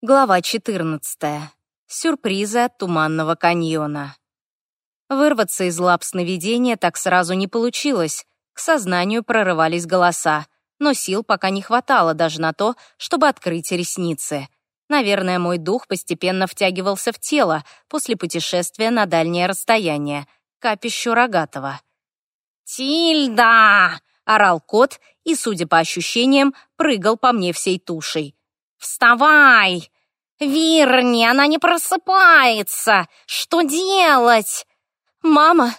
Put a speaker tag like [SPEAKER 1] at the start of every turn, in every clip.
[SPEAKER 1] Глава 14. Сюрпризы от Туманного каньона. Вырваться из лап сновидения так сразу не получилось. К сознанию прорывались голоса, но сил пока не хватало даже на то, чтобы открыть ресницы. Наверное, мой дух постепенно втягивался в тело после путешествия на дальнее расстояние, капищу Рогатого. «Тильда!» — орал кот и, судя по ощущениям, прыгал по мне всей тушей. «Вставай! Вирни, она не просыпается! Что делать?»
[SPEAKER 2] «Мама!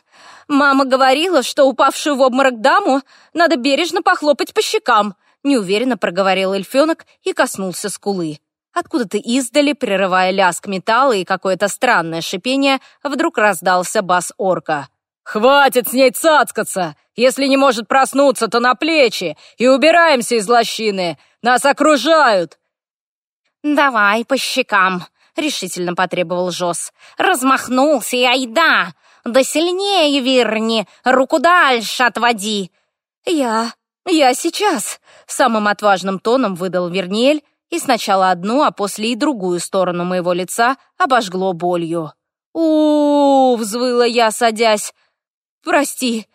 [SPEAKER 2] Мама говорила, что упавшую в обморок даму надо бережно похлопать по щекам!» неуверенно проговорил эльфенок и коснулся скулы. Откуда-то издали, прерывая лязг металла и какое-то странное шипение, вдруг раздался бас орка.
[SPEAKER 3] «Хватит с ней цацкаться! Если не может проснуться, то на плечи! И убираемся из лощины! Нас окружают!»
[SPEAKER 1] «Давай по щекам», — решительно потребовал Жос. «Размахнулся и айда! Да сильнее, Вирни! Руку дальше отводи!»
[SPEAKER 2] «Я... я сейчас!» — самым отважным тоном выдал Верниэль, и сначала одну, а после и другую сторону моего лица обожгло болью. -у взвыла я, садясь. «Прости,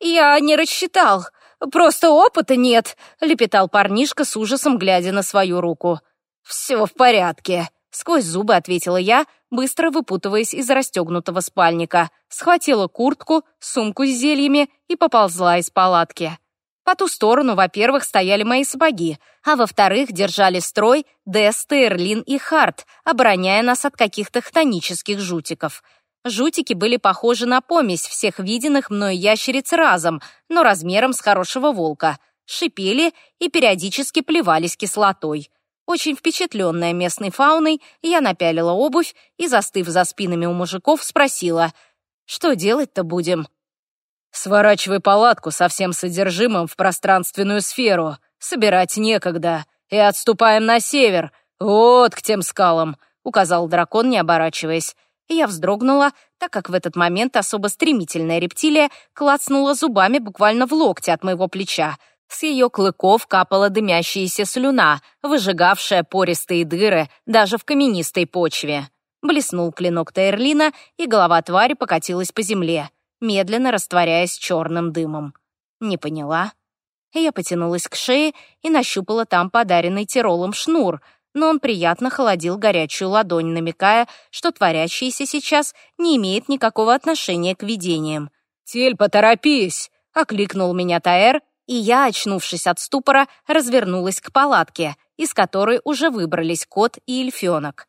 [SPEAKER 2] я не рассчитал. Просто опыта нет», — лепетал парнишка с ужасом, глядя на свою руку.
[SPEAKER 1] «Все в порядке», — сквозь зубы ответила я, быстро выпутываясь из расстегнутого спальника, схватила куртку, сумку с зельями и поползла из палатки. По ту сторону, во-первых, стояли мои сапоги, а во-вторых, держали строй Дест, Эрлин и Харт, обороняя нас от каких-то хтонических жутиков. Жутики были похожи на помесь всех виденных мною ящериц разом, но размером с хорошего волка, шипели и периодически плевались кислотой. Очень впечатленная местной фауной, я напялила обувь и, застыв за спинами у мужиков, спросила, что делать-то будем?
[SPEAKER 3] «Сворачивай палатку со всем содержимым в пространственную сферу, собирать некогда, и отступаем на север, вот к тем скалам», — указал дракон, не оборачиваясь.
[SPEAKER 1] Я вздрогнула, так как в этот момент особо стремительная рептилия клацнула зубами буквально в локте от моего плеча — с ее клыков капала дымящаяся слюна, выжигавшая пористые дыры даже в каменистой почве. Блеснул клинок Тайрлина, и голова твари покатилась по земле, медленно растворяясь черным дымом. Не поняла. Я потянулась к шее и нащупала там подаренный Тиролом шнур, но он приятно холодил горячую ладонь, намекая, что творящееся сейчас не имеет никакого отношения к видениям.
[SPEAKER 3] «Тель, поторопись!» — окликнул меня Таэр,
[SPEAKER 1] и я, очнувшись от ступора, развернулась к палатке, из которой уже выбрались кот и эльфенок.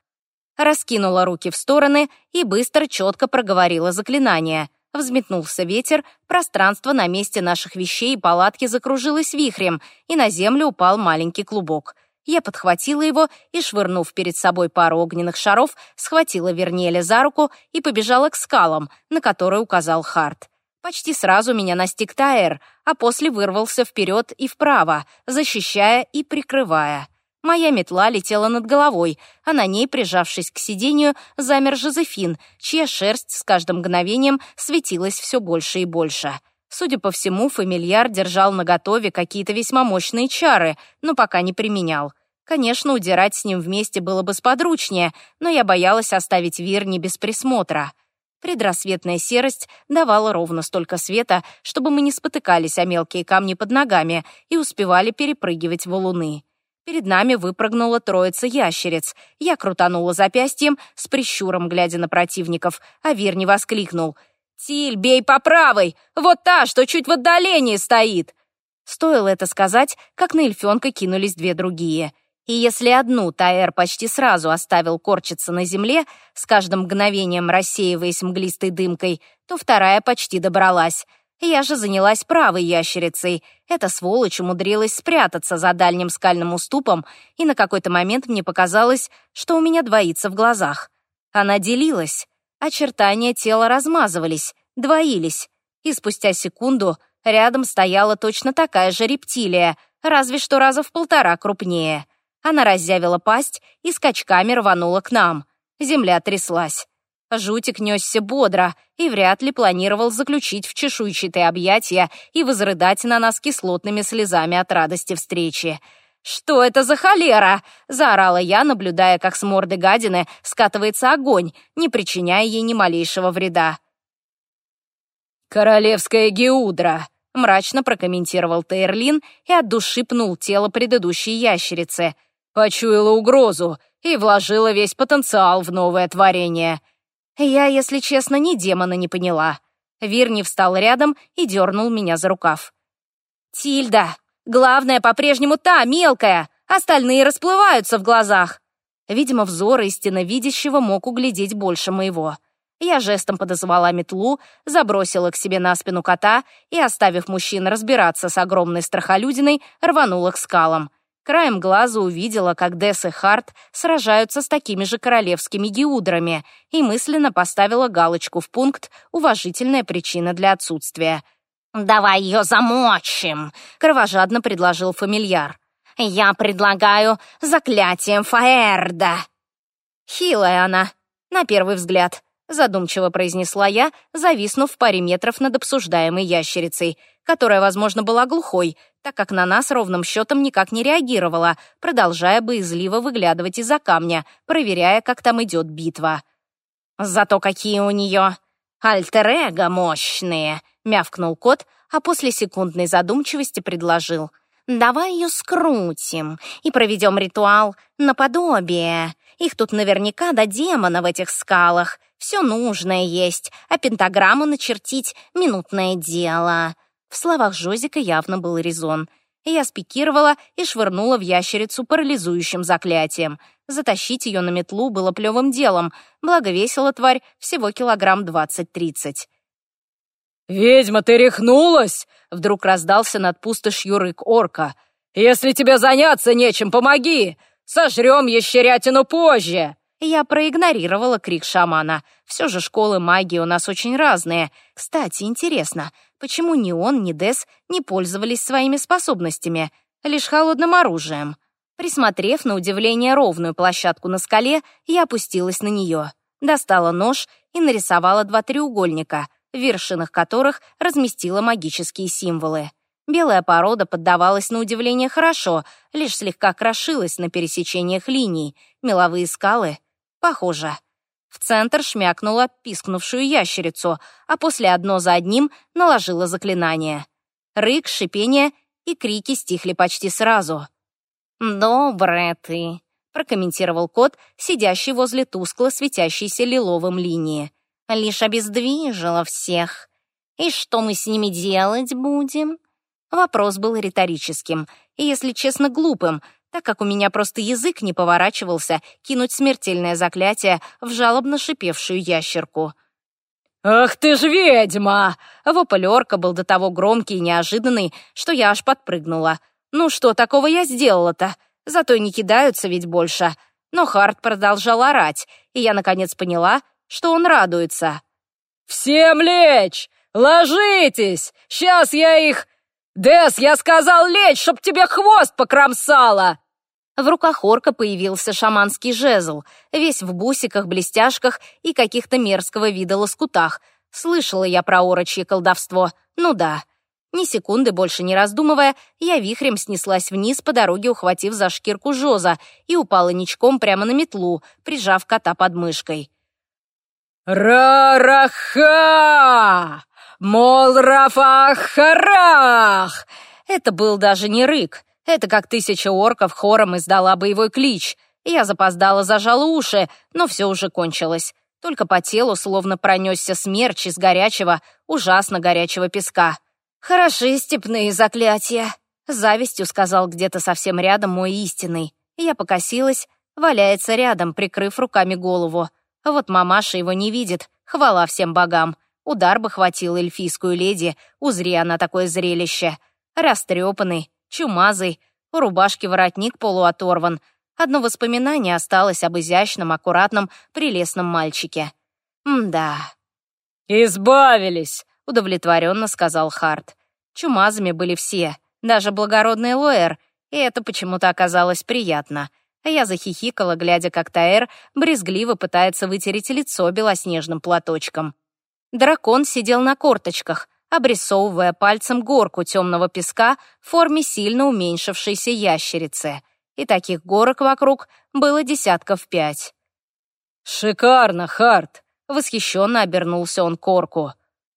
[SPEAKER 1] Раскинула руки в стороны и быстро четко проговорила заклинание. Взметнулся ветер, пространство на месте наших вещей и палатки закружилось вихрем, и на землю упал маленький клубок. Я подхватила его и, швырнув перед собой пару огненных шаров, схватила Вернеля за руку и побежала к скалам, на которые указал Харт. Почти сразу меня настиг Таэр, а после вырвался вперед и вправо, защищая и прикрывая. Моя метла летела над головой, а на ней, прижавшись к сиденью, замер Жозефин, чья шерсть с каждым мгновением светилась все больше и больше. Судя по всему, фамильяр держал наготове какие-то весьма мощные чары, но пока не применял. Конечно, удирать с ним вместе было бы сподручнее, но я боялась оставить Вирни без присмотра. Предрассветная серость давала ровно столько света, чтобы мы не спотыкались о мелкие камни под ногами и успевали перепрыгивать валуны. Перед нами выпрыгнула троица ящериц. Я крутанула запястьем, с прищуром глядя на противников, а Верни воскликнул. «Тиль, бей по правой! Вот та, что чуть в отдалении стоит!» Стоило это сказать, как на эльфенка кинулись две другие — и если одну Таэр почти сразу оставил корчиться на земле, с каждым мгновением рассеиваясь мглистой дымкой, то вторая почти добралась. Я же занялась правой ящерицей. Эта сволочь умудрилась спрятаться за дальним скальным уступом, и на какой-то момент мне показалось, что у меня двоится в глазах. Она делилась. Очертания тела размазывались, двоились. И спустя секунду рядом стояла точно такая же рептилия, разве что раза в полтора крупнее — она разъявила пасть и скачками рванула к нам. Земля тряслась. Жутик несся бодро и вряд ли планировал заключить в чешуйчатые объятия и возрыдать на нас кислотными слезами от радости встречи.
[SPEAKER 2] «Что это за холера?» — заорала я, наблюдая, как с морды гадины скатывается огонь, не причиняя ей ни малейшего вреда.
[SPEAKER 3] «Королевская геудра», —
[SPEAKER 2] мрачно прокомментировал Тейрлин и от души пнул тело предыдущей ящерицы.
[SPEAKER 3] Почуяла угрозу и вложила весь потенциал в новое творение.
[SPEAKER 2] Я, если честно, ни демона не поняла. Вирни встал рядом и дернул меня за рукав. «Тильда, главное по-прежнему та, мелкая, остальные расплываются в глазах». Видимо, взор истинно видящего мог углядеть больше моего. Я жестом подозвала метлу, забросила к себе на спину кота и, оставив мужчин разбираться с огромной страхолюдиной, рванула к скалам. Краем глаза увидела, как Десс и Харт сражаются с такими же королевскими геудрами и мысленно поставила галочку в пункт «Уважительная причина для отсутствия».
[SPEAKER 1] «Давай ее замочим», — кровожадно предложил фамильяр. «Я предлагаю заклятием Фаэрда».
[SPEAKER 2] Хилая она, на первый взгляд задумчиво произнесла я, зависнув в паре метров над обсуждаемой ящерицей, которая, возможно, была глухой, так как на нас ровным счетом никак не реагировала, продолжая боязливо выглядывать из-за камня, проверяя, как там идет битва.
[SPEAKER 1] «Зато какие у нее альтер-эго мощные!» — мявкнул кот, а после секундной задумчивости предложил. «Давай ее скрутим и проведем ритуал наподобие. Их тут наверняка до демона в этих скалах. Все нужное есть, а пентаграмму начертить — минутное дело». В словах Жозика явно был резон. Я спикировала и швырнула в ящерицу парализующим заклятием. Затащить ее на метлу было плевым делом, благо весила тварь всего килограмм двадцать-тридцать.
[SPEAKER 3] «Ведьма, ты рехнулась?» — вдруг раздался над пустошью рык орка. «Если тебе заняться нечем, помоги! Сожрем ящерятину позже!»
[SPEAKER 2] Я проигнорировала крик шамана. Все же школы магии у нас очень разные. Кстати, интересно, почему ни он, ни Дес не пользовались своими способностями, лишь холодным оружием? Присмотрев на удивление ровную площадку на скале, я опустилась на нее, достала нож и нарисовала два треугольника, в вершинах которых разместила магические символы. Белая порода поддавалась на удивление хорошо, лишь слегка крошилась на пересечениях линий. Меловые скалы Похоже. В центр шмякнула пискнувшую ящерицу, а после одно за одним наложила заклинание. Рык, шипение и крики стихли почти сразу.
[SPEAKER 1] «Добрая ты», — прокомментировал кот, сидящий возле тускло светящейся лиловым линии. «Лишь обездвижила всех. И что мы с ними делать будем?»
[SPEAKER 2] Вопрос был риторическим и, если честно, глупым — так как у меня просто язык не поворачивался кинуть смертельное заклятие в жалобно шипевшую ящерку.
[SPEAKER 3] «Ах ты ж ведьма!»
[SPEAKER 2] Вопль орка был до того громкий и неожиданный, что я аж подпрыгнула. «Ну что такого я сделала-то? Зато не кидаются ведь больше». Но Харт продолжал орать, и я наконец поняла, что он радуется.
[SPEAKER 3] «Всем лечь! Ложитесь! Сейчас я их...» «Дес, я сказал лечь, чтоб тебе хвост покромсало!»
[SPEAKER 2] В руках орка появился шаманский жезл, весь в бусиках, блестяшках и каких-то мерзкого вида лоскутах. Слышала я про орочье колдовство. Ну да. Ни секунды больше не раздумывая, я вихрем снеслась вниз по дороге, ухватив за шкирку Жоза, и упала ничком прямо на метлу, прижав кота под мышкой.
[SPEAKER 3] «Рараха!» «Молрафахарах!»
[SPEAKER 2] Это был даже не рык. Это как тысяча орков хором издала боевой клич. Я запоздала, зажала уши, но все уже кончилось. Только по телу словно пронесся смерч из горячего, ужасно горячего песка. «Хороши степные заклятия», — завистью сказал где-то совсем рядом мой истинный. Я покосилась, валяется рядом, прикрыв руками голову. Вот мамаша его не видит, хвала всем богам. Удар бы хватил эльфийскую леди, узри она такое зрелище. Растрепанный, чумазый, у рубашки воротник полуоторван. Одно воспоминание осталось об изящном, аккуратном, прелестном мальчике. М-да.
[SPEAKER 3] «Избавились!»
[SPEAKER 2] — удовлетворенно сказал Харт. Чумазами были все, даже благородный Лоэр, и это почему-то оказалось приятно. Я захихикала, глядя, как Таэр брезгливо пытается вытереть лицо белоснежным платочком. Дракон сидел на корточках,
[SPEAKER 1] обрисовывая пальцем горку темного песка в форме сильно уменьшившейся ящерицы. И таких горок вокруг было десятков пять.
[SPEAKER 3] «Шикарно, Харт!» — восхищенно обернулся он к орку.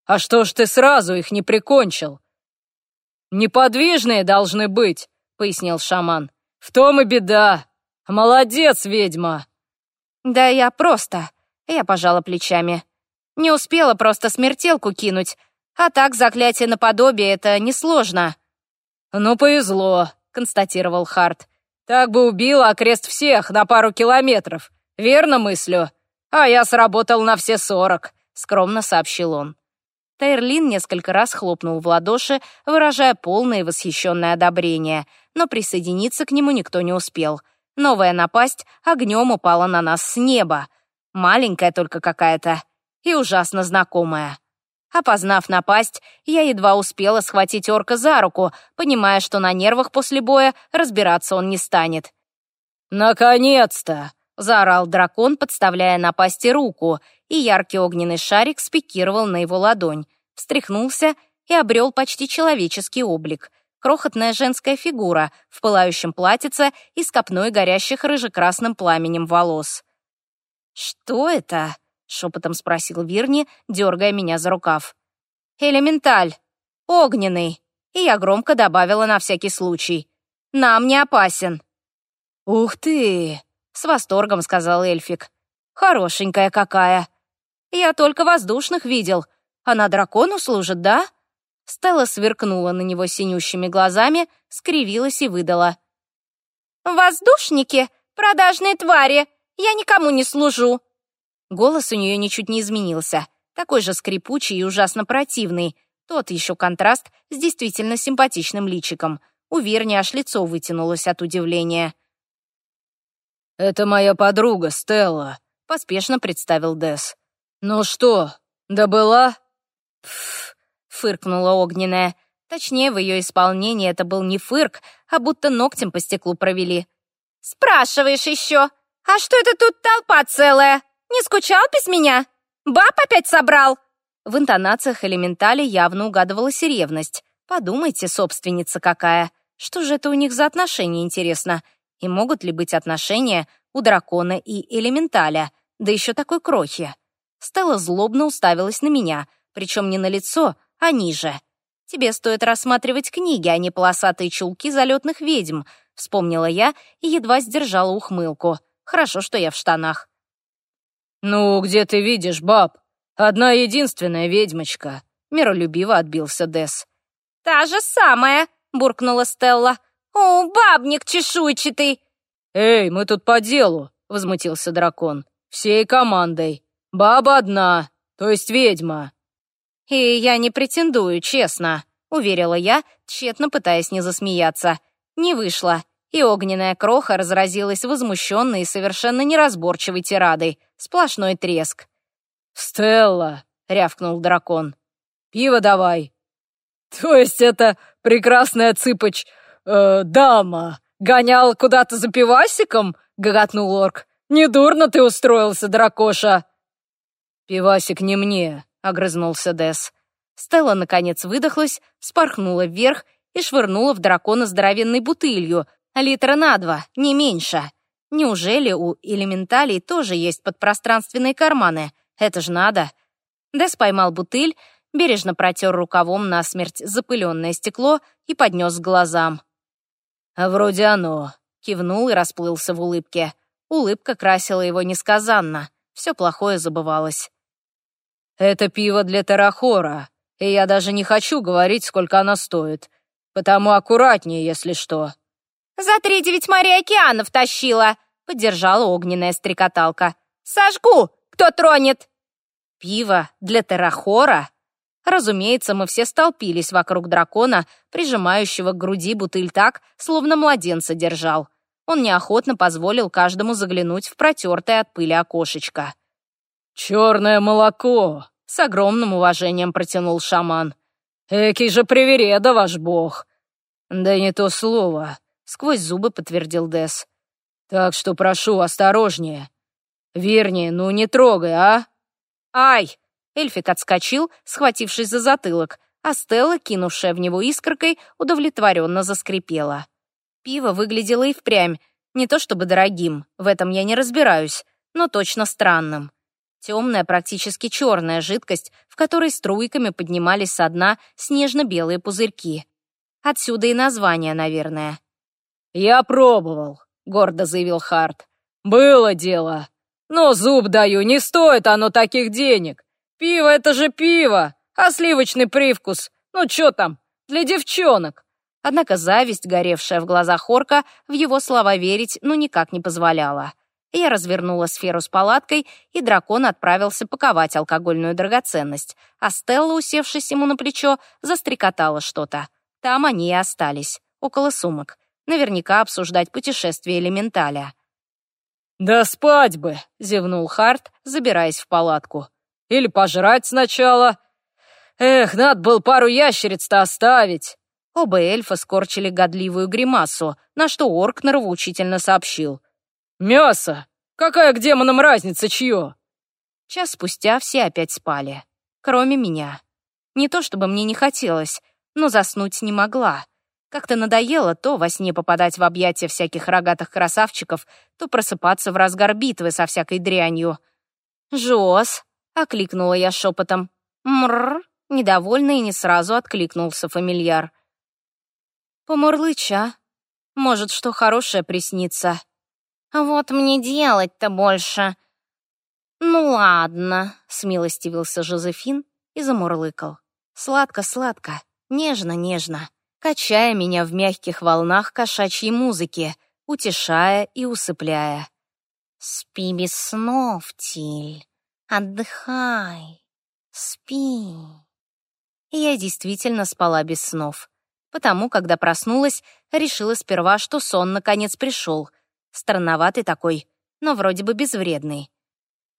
[SPEAKER 3] «А что ж ты сразу их не прикончил?» «Неподвижные должны быть», — пояснил шаман. «В том и беда. Молодец, ведьма!»
[SPEAKER 1] «Да я просто...» — я пожала плечами. «Не успела просто смертелку кинуть, а так заклятие наподобие — это несложно».
[SPEAKER 3] «Ну, повезло», — констатировал Харт. «Так бы убила окрест всех на пару километров. Верно мыслю? А я сработал на все сорок», — скромно сообщил он.
[SPEAKER 1] Тайрлин несколько раз хлопнул в ладоши, выражая полное восхищенное одобрение, но присоединиться к нему никто не успел. Новая напасть огнем упала на нас с неба. Маленькая только какая-то и ужасно знакомая. Опознав напасть, я едва успела схватить орка за руку, понимая, что на нервах после боя разбираться он не станет.
[SPEAKER 3] «Наконец-то!» — заорал дракон,
[SPEAKER 1] подставляя напасти руку, и яркий огненный шарик спикировал на его ладонь, встряхнулся и обрел почти человеческий облик. Крохотная женская фигура в пылающем платьице и с копной горящих рыжекрасным пламенем волос. «Что это?» Шепотом спросил Вирни, дергая меня за рукав. «Элементаль. Огненный». И я громко добавила на всякий случай. «Нам не опасен».
[SPEAKER 3] «Ух ты!» — с восторгом сказал эльфик.
[SPEAKER 1] «Хорошенькая какая. Я только воздушных видел. Она дракону служит, да?» Стелла сверкнула на него синющими глазами, скривилась и выдала. «Воздушники? Продажные твари! Я никому не служу!» Голос у нее ничуть не изменился, такой же скрипучий и ужасно противный. Тот еще контраст с действительно симпатичным личиком. У Верни аж лицо вытянулось от удивления.
[SPEAKER 3] «Это моя подруга, Стелла», — поспешно представил Дес. «Ну что, добыла?»
[SPEAKER 1] «Пф», — фыркнула огненная. Точнее, в ее исполнении это был не фырк, а будто ногтем по стеклу провели. «Спрашиваешь еще? А что это тут толпа целая?» Не скучал без меня? Баб опять собрал?» В интонациях элементали явно угадывалась ревность. Подумайте, собственница какая. Что же это у них за отношения, интересно? И могут ли быть отношения у дракона и элементаля? Да еще такой крохи. Стелла злобно уставилась на меня, причем не на лицо, а ниже. «Тебе стоит рассматривать книги, а не полосатые чулки залетных ведьм», вспомнила я и едва сдержала ухмылку. «Хорошо, что я в штанах».
[SPEAKER 3] «Ну, где ты видишь, баб? Одна единственная ведьмочка», — миролюбиво отбился Дес.
[SPEAKER 1] «Та же самая», — буркнула Стелла. «О, бабник чешуйчатый!»
[SPEAKER 3] «Эй, мы тут по делу», — возмутился дракон. «Всей командой. Баба одна, то есть ведьма».
[SPEAKER 1] «И я не претендую, честно», — уверила я, тщетно пытаясь не засмеяться. Не вышло и огненная кроха разразилась возмущенной и совершенно неразборчивой тирадой. Сплошной треск.
[SPEAKER 3] «Стелла!» — рявкнул дракон. «Пиво давай!» «То есть это прекрасная цыпоч... Э, дама гонял куда-то за пивасиком?» — гоготнул орк. «Недурно ты устроился, дракоша!» «Пивасик не мне», — огрызнулся Дес.
[SPEAKER 1] Стелла, наконец, выдохлась, спорхнула вверх и швырнула в дракона здоровенной бутылью, Литра на два, не меньше. Неужели у элементалей тоже есть подпространственные карманы? Это же надо. Дэс поймал бутыль, бережно протер рукавом насмерть запыленное стекло и поднес к глазам.
[SPEAKER 3] «А «Вроде оно», — кивнул и расплылся в улыбке.
[SPEAKER 1] Улыбка красила его несказанно. Все плохое забывалось.
[SPEAKER 3] «Это пиво для Тарахора, и я даже не хочу говорить, сколько оно стоит. Потому аккуратнее, если что».
[SPEAKER 1] «За три девять морей океанов тащила!» — поддержала огненная стрекоталка. «Сожгу! Кто тронет?» «Пиво для террахора?» Разумеется, мы все столпились вокруг дракона, прижимающего к груди бутыль так, словно младенца держал. Он неохотно позволил каждому заглянуть в протертое от пыли окошечко.
[SPEAKER 3] «Черное молоко!» — с огромным уважением протянул шаман. «Экий же привереда ваш бог!» «Да не то слово. Сквозь зубы подтвердил Дес. Так что прошу, осторожнее. Вернее, ну не трогай, а?
[SPEAKER 1] Ай! Эльфик отскочил, схватившись за затылок. а Стелла, кинувшая в него искоркой, удовлетворенно заскрипела. Пиво выглядело и впрямь, не то чтобы дорогим, в этом я не разбираюсь, но точно странным. Темная, практически черная жидкость, в которой струйками поднимались со дна снежно-белые пузырьки. Отсюда и название, наверное.
[SPEAKER 3] «Я пробовал», — гордо заявил Харт. «Было дело. Но зуб даю, не стоит оно таких денег. Пиво — это же пиво, а сливочный привкус, ну чё там, для девчонок».
[SPEAKER 1] Однако зависть, горевшая в глазах Хорка, в его слова верить ну никак не позволяла. Я развернула сферу с палаткой, и дракон отправился паковать алкогольную драгоценность, а Стелла, усевшись ему на плечо, застрекотала что-то. Там они и остались, около сумок. Наверняка обсуждать путешествие элементаля.
[SPEAKER 3] «Да спать бы!» — зевнул Харт, забираясь в палатку. «Или пожрать сначала. Эх, надо было пару ящериц-то оставить!»
[SPEAKER 1] Оба эльфа скорчили годливую гримасу, на что орк нравоучительно сообщил.
[SPEAKER 3] «Мясо! Какая к демонам разница, чье?»
[SPEAKER 1] Час спустя все опять спали, кроме меня. Не то чтобы мне не хотелось, но заснуть не могла. Как-то надоело то во сне попадать в объятия всяких рогатых красавчиков, то просыпаться в разгар битвы со всякой дрянью. «Жоз!» — окликнула я шепотом. «Мррр!» — недовольно и не сразу откликнулся фамильяр. «Помурлыча. Может, что хорошее приснится». «Вот мне делать-то больше». «Ну ладно», — смилостивился Жозефин и замурлыкал. «Сладко-сладко, нежно-нежно» качая меня в мягких волнах кошачьей музыки, утешая и усыпляя. «Спи без снов, Тиль, отдыхай, спи». И я действительно спала без снов, потому, когда проснулась, решила сперва, что сон наконец пришел. Странноватый такой, но вроде бы безвредный.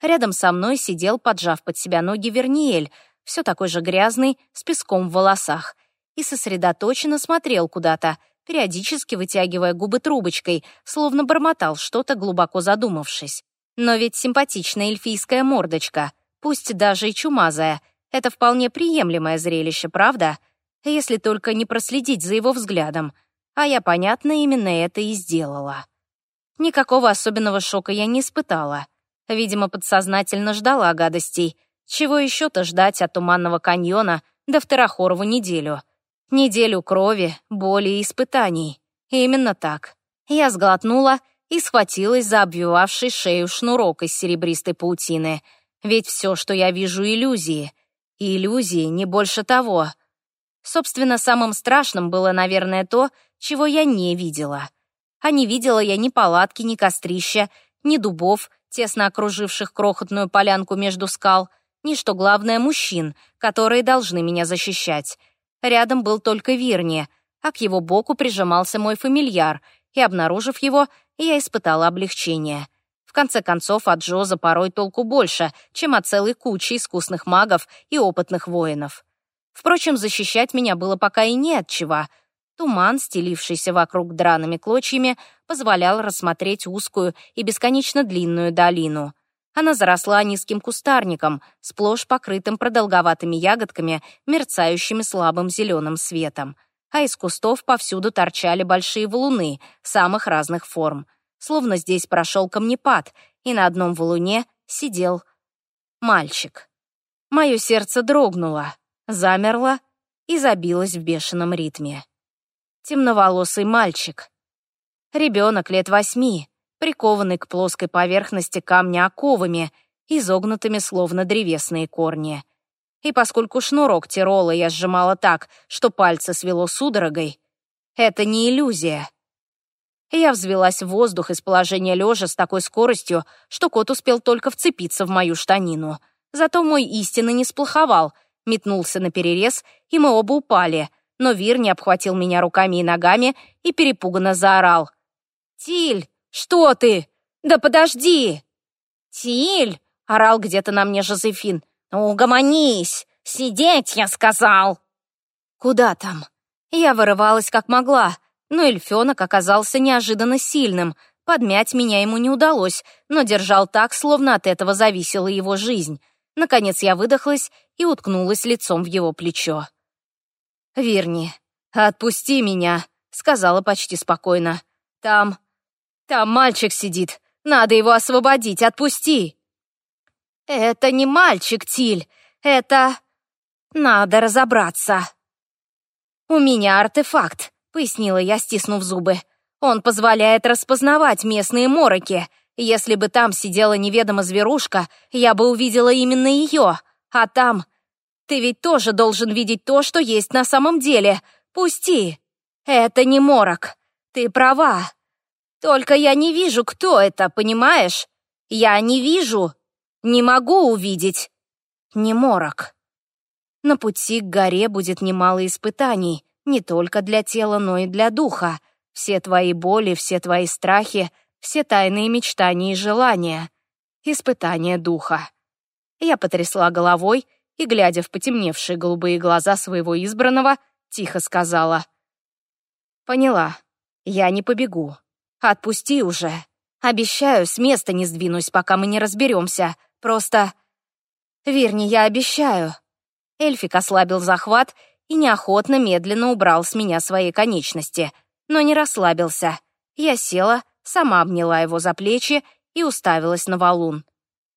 [SPEAKER 1] Рядом со мной сидел, поджав под себя ноги Верниель, все такой же грязный, с песком в волосах и сосредоточенно смотрел куда-то, периодически вытягивая губы трубочкой, словно бормотал что-то, глубоко задумавшись. Но ведь симпатичная эльфийская мордочка, пусть даже и чумазая, это вполне приемлемое зрелище, правда? Если только не проследить за его взглядом. А я, понятно, именно это и сделала. Никакого особенного шока я не испытала. Видимо, подсознательно ждала гадостей. Чего еще-то ждать от Туманного каньона до Второхорову неделю? Неделю крови, боли и испытаний. Именно так. Я сглотнула и схватилась за обвивавший шею шнурок из серебристой паутины. Ведь все, что я вижу, иллюзии. И иллюзии не больше того. Собственно, самым страшным было, наверное, то, чего я не видела. А не видела я ни палатки, ни кострища, ни дубов, тесно окруживших крохотную полянку между скал, ни, что главное, мужчин, которые должны меня защищать. Рядом был только Вирни, а к его боку прижимался мой фамильяр, и, обнаружив его, я испытала облегчение. В конце концов, от Джоза порой толку больше, чем от целой кучи искусных магов и опытных воинов. Впрочем, защищать меня было пока и не от чего. Туман, стелившийся вокруг драными клочьями, позволял рассмотреть узкую и бесконечно длинную долину — она заросла низким кустарником, сплошь покрытым продолговатыми ягодками, мерцающими слабым зеленым светом. А из кустов повсюду торчали большие валуны самых разных форм. Словно здесь прошел камнепад, и на одном валуне сидел мальчик. Мое сердце дрогнуло, замерло и забилось в бешеном ритме. Темноволосый мальчик. Ребенок лет восьми, прикованный к плоской поверхности камня оковами, изогнутыми словно древесные корни. И поскольку шнурок Тирола я сжимала так, что пальцы свело судорогой, это не иллюзия. Я взвелась в воздух из положения лежа с такой скоростью, что кот успел только вцепиться в мою штанину. Зато мой истинно не сплоховал, метнулся на перерез, и мы оба упали, но Вир не обхватил меня руками и ногами и перепуганно заорал. «Тиль, «Что ты? Да подожди!» «Тиль!» — орал где-то на мне Жозефин. «Угомонись! Сидеть, я сказал!» «Куда там?» Я вырывалась как могла, но эльфёнок оказался неожиданно сильным. Подмять меня ему не удалось, но держал так, словно от этого зависела его жизнь. Наконец я выдохлась и уткнулась лицом в его плечо.
[SPEAKER 2] «Верни, отпусти меня», — сказала почти спокойно. «Там... там мальчик сидит. Надо его освободить, отпусти!» «Это не мальчик, Тиль. Это... надо разобраться». «У меня артефакт», — пояснила я, стиснув зубы. «Он позволяет распознавать местные мороки. Если бы там сидела неведома зверушка, я бы увидела именно ее. А там... Ты ведь тоже должен видеть то, что есть на самом деле. Пусти. Это не морок. Ты права. Только я не вижу, кто это, понимаешь? Я не вижу. Не могу увидеть. Не морок. На пути к горе будет немало испытаний, не только для тела, но и для духа. Все твои боли, все твои страхи, все тайные мечтания и желания. Испытание духа. Я потрясла головой и, глядя в потемневшие голубые глаза своего избранного, тихо сказала. «Поняла. Я не побегу. Отпусти уже. Обещаю, с места не сдвинусь, пока мы не разберемся. Просто... Верни, я обещаю». Эльфик ослабил захват и неохотно медленно убрал с меня свои конечности, но не расслабился. Я села, сама обняла его за плечи и уставилась на валун.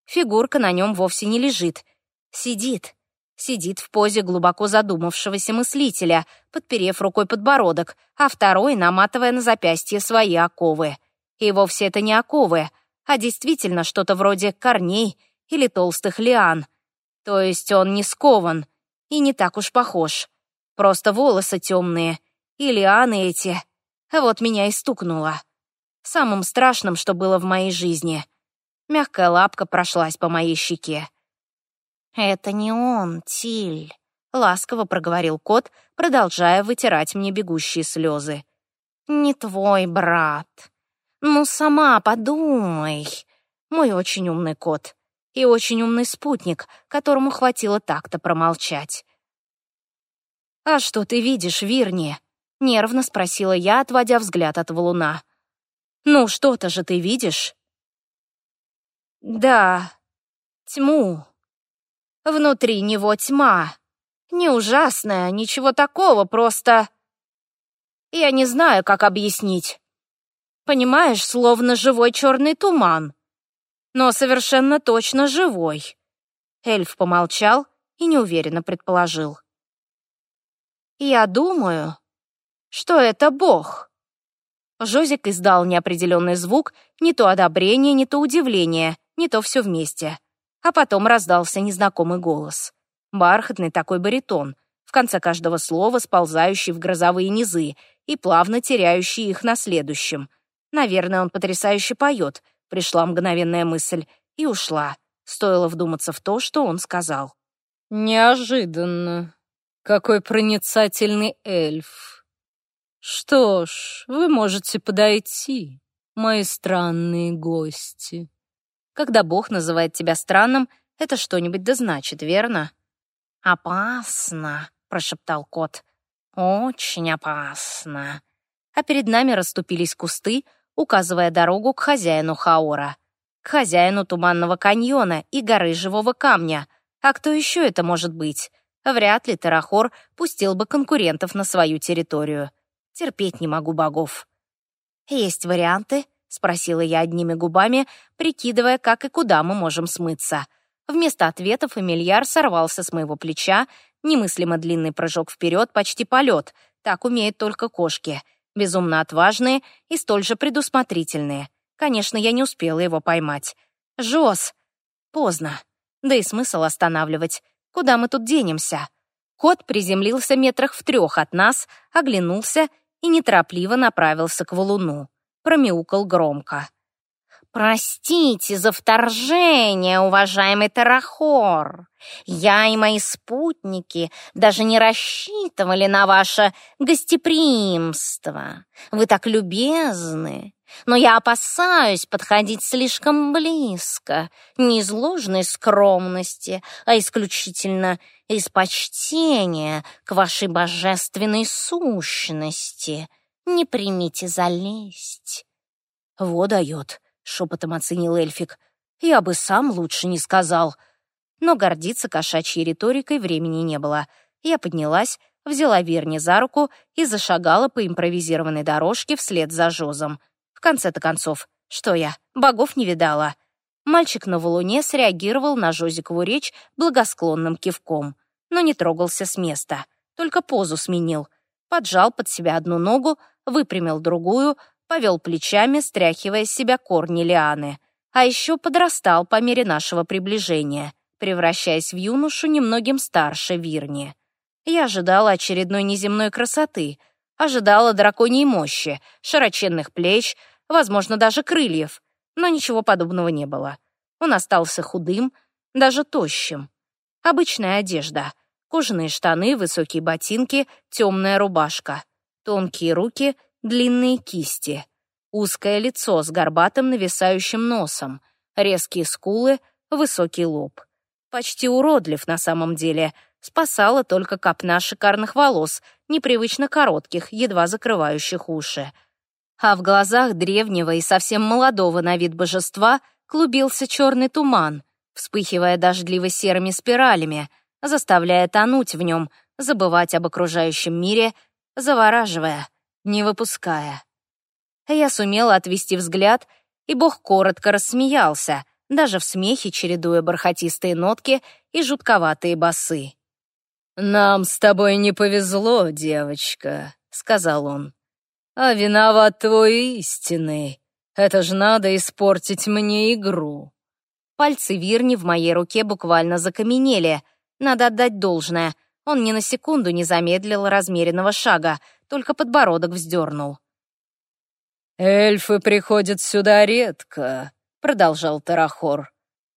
[SPEAKER 2] Фигурка на нем вовсе не лежит. Сидит. Сидит в позе глубоко задумавшегося мыслителя, подперев рукой подбородок, а второй наматывая на запястье свои оковы. И вовсе это не оковы, а действительно что-то вроде корней или толстых лиан. То есть он не скован и не так уж похож. Просто волосы темные и лианы эти. Вот меня и стукнуло. Самым страшным, что было в моей жизни. Мягкая лапка прошлась по моей щеке. «Это не он, Тиль», — ласково проговорил кот, продолжая вытирать мне бегущие слезы. «Не твой брат. Ну, сама подумай. Мой очень умный кот и очень умный спутник, которому хватило так-то промолчать. «А что ты видишь, Вирни?» — нервно спросила я, отводя взгляд от валуна. «Ну, что-то же ты видишь?» «Да, тьму. Внутри него тьма. Не ужасная, ничего такого, просто... Я не знаю, как объяснить. Понимаешь, словно живой черный туман но совершенно точно живой. Эльф помолчал и неуверенно предположил. «Я думаю, что это Бог». Жозик издал неопределенный звук, не то одобрение, не то удивление, не то все вместе. А потом раздался незнакомый голос. Бархатный такой баритон, в конце каждого слова сползающий в грозовые низы и плавно теряющий их на следующем. Наверное, он потрясающе поет — Пришла мгновенная мысль и ушла. Стоило вдуматься в то, что он сказал.
[SPEAKER 3] «Неожиданно. Какой проницательный эльф. Что ж, вы можете подойти, мои странные гости».
[SPEAKER 2] Когда Бог называет тебя странным, это что-нибудь да значит, верно? «Опасно», — прошептал кот. «Очень опасно». А перед нами расступились кусты, указывая дорогу к хозяину Хаора, к хозяину Туманного каньона и горы Живого Камня. А кто еще это может быть? Вряд ли Тарахор пустил бы конкурентов на свою территорию. Терпеть не могу богов. «Есть варианты?» — спросила я одними губами, прикидывая, как и куда мы можем смыться. Вместо ответов Эмильяр сорвался с моего плеча, немыслимо длинный прыжок вперед, почти полет. Так умеют только кошки — безумно отважные и столь же предусмотрительные. Конечно, я не успела его поймать. Жоз! Поздно. Да и смысл останавливать. Куда мы тут денемся? Кот приземлился метрах в трех от нас, оглянулся и неторопливо направился к валуну. Промяукал громко. «Простите за вторжение, уважаемый Тарахор. Я и мои спутники даже не рассчитывали на ваше гостеприимство. Вы так любезны, но я опасаюсь подходить слишком близко, не из ложной скромности, а исключительно из почтения к вашей божественной сущности. Не примите залезть». «Во дает», — шепотом оценил эльфик. «Я бы сам лучше не сказал». Но гордиться кошачьей риторикой времени не было. Я поднялась,
[SPEAKER 1] взяла Вирни за руку и зашагала по импровизированной дорожке вслед за Жозом. В конце-то концов, что я, богов не видала. Мальчик на валуне среагировал на Жозикову речь благосклонным кивком, но не трогался с места, только позу сменил. Поджал под себя одну ногу, выпрямил другую, повел плечами, стряхивая с себя корни лианы. А еще подрастал по мере нашего приближения, превращаясь в юношу немногим старше Вирни. Я ожидала очередной неземной красоты, ожидала драконьей мощи, широченных плеч, возможно, даже крыльев, но ничего подобного не было. Он остался худым, даже тощим. Обычная одежда. Кожаные штаны, высокие ботинки, темная рубашка. Тонкие руки, длинные кисти. Узкое лицо с горбатым нависающим носом. Резкие скулы, высокий лоб. Почти уродлив на самом деле. Спасала только копна шикарных волос, непривычно коротких, едва закрывающих уши а в глазах древнего и совсем молодого на вид божества клубился черный туман, вспыхивая дождливо-серыми спиралями, заставляя тонуть в нем, забывать об окружающем мире, завораживая, не выпуская. Я сумела отвести взгляд, и Бог коротко рассмеялся, даже в смехе чередуя бархатистые нотки и жутковатые басы.
[SPEAKER 3] «Нам с тобой не повезло, девочка», — сказал он. А виноват твой истинный. Это ж надо испортить мне игру.
[SPEAKER 1] Пальцы Вирни в моей руке буквально закаменели. Надо отдать должное. Он ни на секунду не замедлил размеренного шага, только подбородок вздернул.
[SPEAKER 3] «Эльфы приходят сюда редко», — продолжал Тарахор.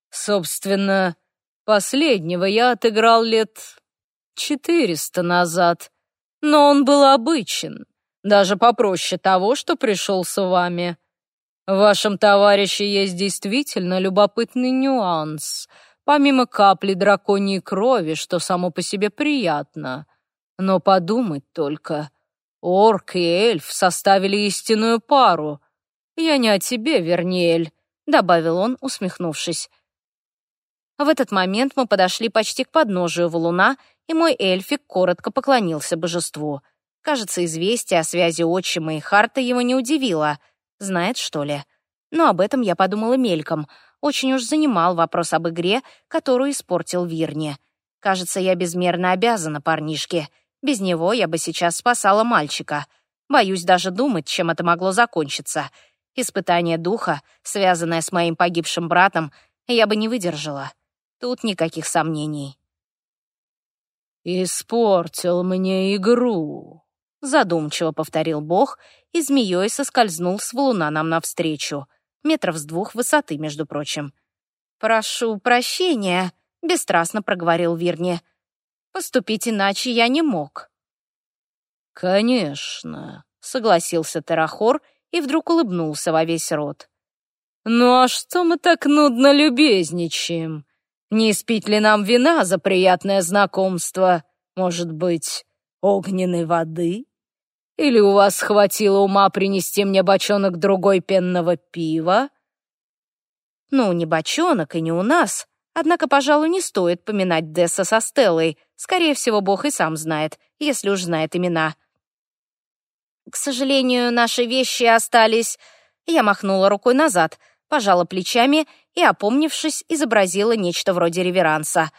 [SPEAKER 3] «Собственно, последнего я отыграл лет четыреста назад, но он был обычен, даже попроще того, что пришел с вами. В вашем товарище есть действительно любопытный нюанс, помимо капли драконьей крови, что само по себе приятно. Но подумать только, орк и эльф составили истинную пару. Я не о тебе, Верниэль, добавил он, усмехнувшись. В этот момент мы подошли почти к подножию валуна, и мой эльфик коротко поклонился божеству — Кажется, известие о связи отчима и Харта его не удивило. Знает, что ли? Но об этом я подумала мельком. Очень уж занимал вопрос об игре, которую испортил Вирни. Кажется, я безмерно обязана парнишке. Без него я бы сейчас спасала мальчика. Боюсь даже думать, чем это могло закончиться. Испытание духа, связанное с моим погибшим братом, я бы не выдержала. Тут никаких сомнений. «Испортил мне игру», Задумчиво повторил бог и змеей соскользнул с валуна нам навстречу. Метров с двух высоты, между прочим.
[SPEAKER 1] «Прошу прощения», — бесстрастно проговорил Вирни. «Поступить иначе я не мог».
[SPEAKER 3] «Конечно», — согласился Терахор и вдруг улыбнулся во весь рот. «Ну а что мы так нудно любезничаем? Не спить ли нам вина за приятное знакомство? Может быть, огненной воды?» Или у вас хватило ума принести мне бочонок другой пенного пива?»
[SPEAKER 1] «Ну, не бочонок и не у нас. Однако, пожалуй, не стоит поминать Десса со Стеллой. Скорее всего, Бог и сам знает, если уж знает имена». «К сожалению, наши вещи остались...» Я махнула рукой назад, пожала плечами и, опомнившись, изобразила нечто вроде реверанса.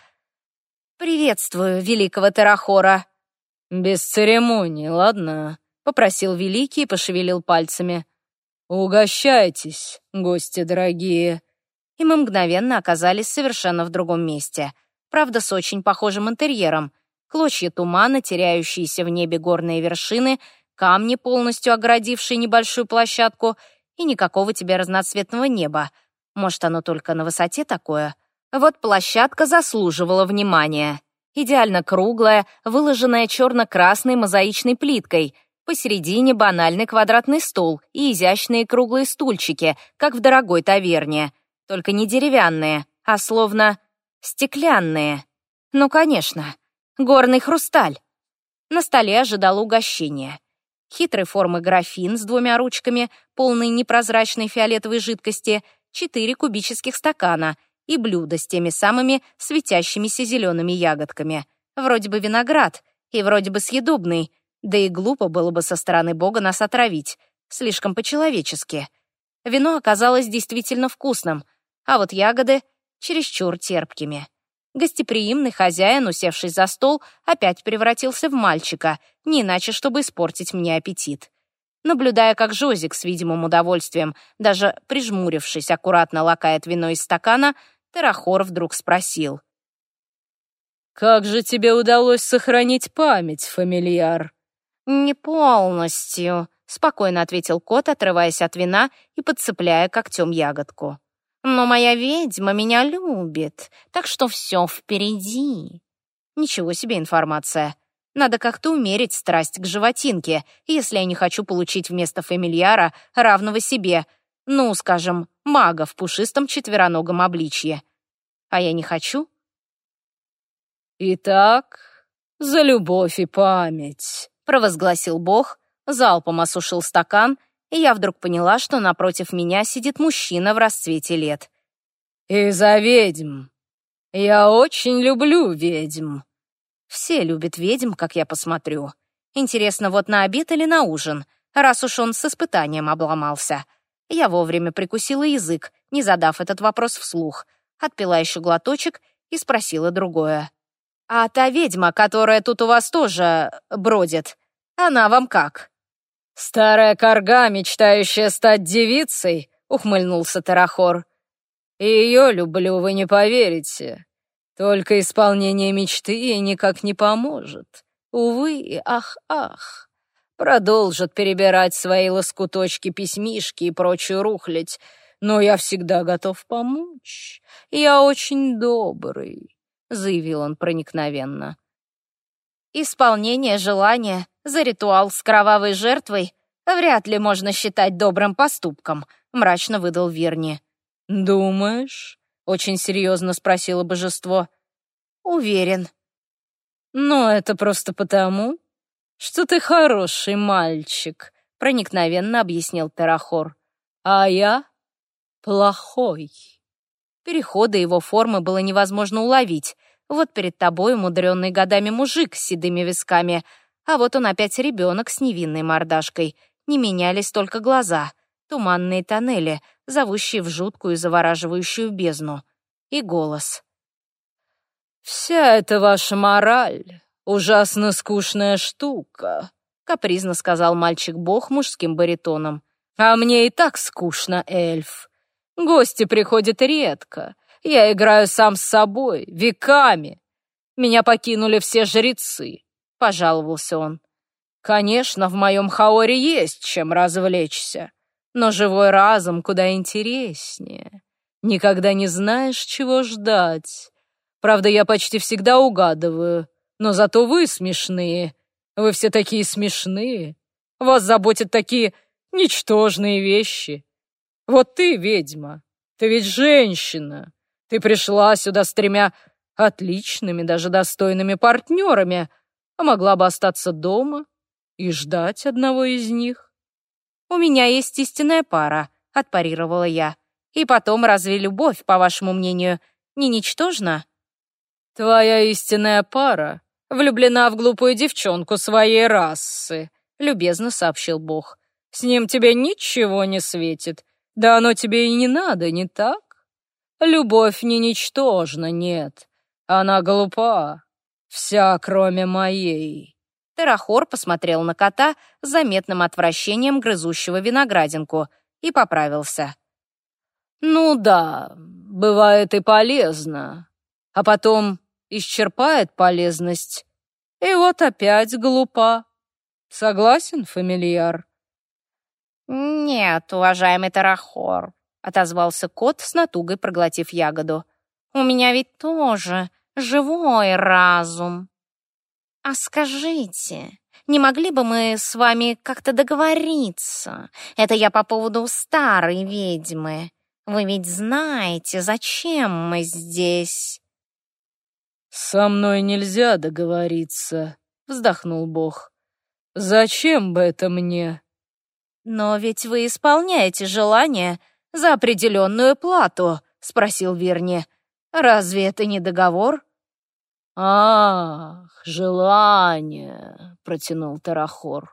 [SPEAKER 1] «Приветствую, великого Терахора».
[SPEAKER 3] «Без церемоний, ладно?» Попросил Великий и пошевелил пальцами. «Угощайтесь, гости дорогие».
[SPEAKER 1] И мы мгновенно оказались совершенно в другом месте. Правда, с очень похожим интерьером. Клочья тумана, теряющиеся в небе горные вершины, камни, полностью оградившие небольшую площадку, и никакого тебе разноцветного неба. Может, оно только на высоте такое? Вот площадка заслуживала внимания. Идеально круглая, выложенная черно-красной мозаичной плиткой — Посередине банальный квадратный стол и изящные круглые стульчики, как в дорогой таверне. Только не деревянные, а словно стеклянные. Ну, конечно, горный хрусталь. На столе ожидало угощение. Хитрой формы графин с двумя ручками, полный непрозрачной фиолетовой жидкости, четыре кубических стакана и блюдо с теми самыми светящимися зелеными ягодками. Вроде бы виноград, и вроде бы съедобный, да и глупо было бы со стороны Бога нас отравить, слишком по-человечески. Вино оказалось действительно вкусным, а вот ягоды — чересчур терпкими. Гостеприимный хозяин, усевшись за стол, опять превратился в мальчика, не иначе, чтобы испортить мне аппетит. Наблюдая, как Жозик с видимым удовольствием, даже прижмурившись, аккуратно лакает вино из стакана, Терахор вдруг спросил.
[SPEAKER 3] «Как же тебе удалось сохранить память, фамильяр?»
[SPEAKER 1] «Не полностью», — спокойно ответил кот, отрываясь от вина и подцепляя когтем ягодку. «Но моя ведьма меня любит, так что все впереди». Ничего себе информация. Надо как-то умерить страсть к животинке, если я не хочу получить вместо фамильяра равного себе, ну, скажем, мага в пушистом четвероногом обличье. А я не хочу.
[SPEAKER 3] «Итак, за любовь и память», — провозгласил Бог, залпом осушил стакан, и я вдруг поняла, что напротив меня сидит мужчина в расцвете лет. «И за ведьм. Я очень люблю ведьм». Все любят ведьм, как я посмотрю. Интересно, вот на обед или на ужин, раз уж он с испытанием обломался. Я вовремя прикусила язык, не задав этот вопрос вслух, отпила еще глоточек и спросила другое. «А та ведьма, которая тут у вас тоже бродит, она вам как?» «Старая корга, мечтающая стать девицей», — ухмыльнулся Тарахор. «И ее люблю, вы не поверите. Только исполнение мечты ей никак не поможет. Увы, ах-ах. Продолжит перебирать свои лоскуточки, письмишки и прочую рухлядь. Но я всегда готов помочь. Я очень добрый», — заявил он проникновенно.
[SPEAKER 1] «Исполнение желания за ритуал с кровавой жертвой вряд ли можно считать добрым поступком», — мрачно выдал Верни.
[SPEAKER 3] «Думаешь?» Очень серьезно спросило божество.
[SPEAKER 1] Уверен.
[SPEAKER 3] Но это просто потому, что ты хороший мальчик, проникновенно объяснил Терахор. А я плохой.
[SPEAKER 1] Перехода его формы было невозможно уловить. Вот перед тобой умудренный годами мужик с седыми висками, а вот он опять ребенок с невинной мордашкой. Не менялись только глаза — туманные тоннели, зовущие в жуткую завораживающую бездну. И голос.
[SPEAKER 3] «Вся эта ваша мораль — ужасно скучная штука», — капризно сказал мальчик-бог мужским баритоном. «А мне и так скучно, эльф. Гости приходят редко. Я играю сам с собой, веками. Меня покинули все жрецы», — пожаловался он. «Конечно, в моем хаоре есть чем развлечься но живой разум куда интереснее. Никогда не знаешь, чего ждать. Правда, я почти всегда угадываю, но зато вы смешные. Вы все такие смешные. Вас заботят такие ничтожные вещи. Вот ты, ведьма, ты ведь женщина. Ты пришла сюда с тремя отличными, даже достойными партнерами, а могла бы остаться дома и ждать одного из них.
[SPEAKER 1] «У меня есть истинная пара», — отпарировала я. «И потом, разве любовь, по вашему мнению, не ничтожна?»
[SPEAKER 3] «Твоя истинная пара влюблена в глупую девчонку своей расы», — любезно сообщил Бог. «С ним тебе ничего не светит. Да оно тебе и не надо, не так? Любовь не ничтожна, нет. Она глупа, вся кроме моей».
[SPEAKER 1] Терахор посмотрел на кота с заметным отвращением грызущего виноградинку и поправился.
[SPEAKER 3] «Ну да, бывает и полезно, а потом исчерпает полезность, и вот опять глупа. Согласен, фамильяр?»
[SPEAKER 1] «Нет, уважаемый Тарахор», — отозвался кот с натугой, проглотив ягоду. «У меня ведь тоже живой разум». «А скажите, не могли бы мы с вами как-то договориться? Это я по поводу старой ведьмы. Вы ведь знаете, зачем мы здесь?»
[SPEAKER 3] «Со мной нельзя договориться», — вздохнул Бог. «Зачем бы это мне?»
[SPEAKER 1] «Но ведь вы исполняете желание за определенную плату», — спросил Верни. «Разве это не договор?»
[SPEAKER 3] «Ах, желание!» — протянул Тарахор.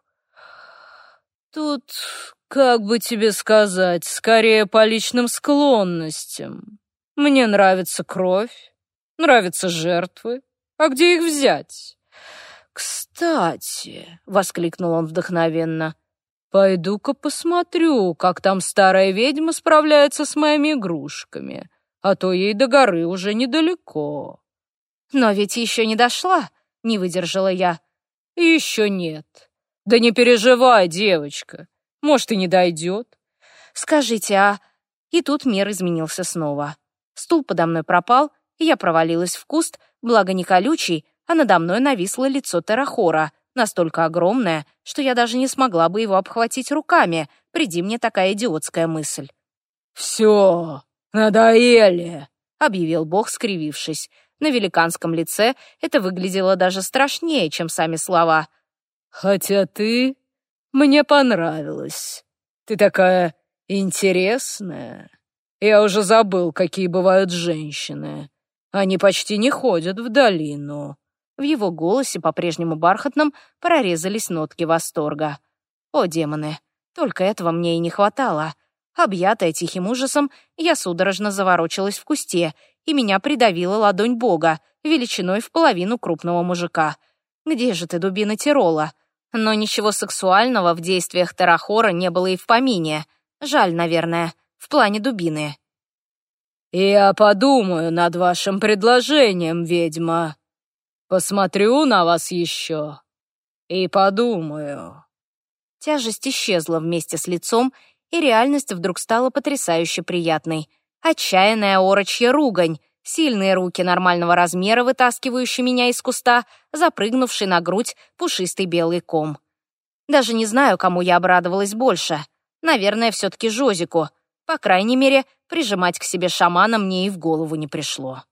[SPEAKER 3] «Тут, как бы тебе сказать, скорее по личным склонностям. Мне нравится кровь, нравятся жертвы. А где их взять?» «Кстати», — воскликнул он вдохновенно, — «пойду-ка посмотрю, как там старая ведьма справляется с моими игрушками, а то ей до горы уже недалеко».
[SPEAKER 2] «Но ведь еще не дошла», — не выдержала я.
[SPEAKER 3] «Еще нет. Да не переживай, девочка. Может, и не дойдет».
[SPEAKER 2] «Скажите, а...» И тут мир изменился снова. Стул подо мной пропал, и я провалилась в куст, благо не колючий, а надо мной нависло лицо Терахора, настолько огромное, что я даже не смогла бы его обхватить руками, приди мне такая идиотская мысль.
[SPEAKER 3] «Все, надоели», —
[SPEAKER 2] объявил бог, скривившись. На великанском лице это выглядело даже страшнее, чем сами слова.
[SPEAKER 3] «Хотя ты мне понравилась. Ты такая интересная. Я уже забыл, какие бывают женщины. Они почти не ходят в долину».
[SPEAKER 2] В его голосе, по-прежнему бархатном, прорезались нотки восторга. «О, демоны! Только этого мне и не хватало. Объятая тихим ужасом, я судорожно заворочилась в кусте, и меня придавила ладонь бога, величиной в половину крупного мужика. Где же ты, дубина Тирола? Но ничего сексуального в действиях Тарахора не было и в помине. Жаль, наверное, в плане дубины.
[SPEAKER 3] «Я подумаю над вашим предложением, ведьма. Посмотрю на вас еще и подумаю».
[SPEAKER 2] Тяжесть исчезла вместе с лицом, и реальность вдруг стала потрясающе приятной — Отчаянная орочья ругань, сильные руки нормального размера, вытаскивающие меня из куста, запрыгнувший на грудь пушистый белый ком. Даже не знаю, кому я обрадовалась больше. Наверное, все-таки Жозику. По крайней мере, прижимать к себе шамана мне и в голову не пришло.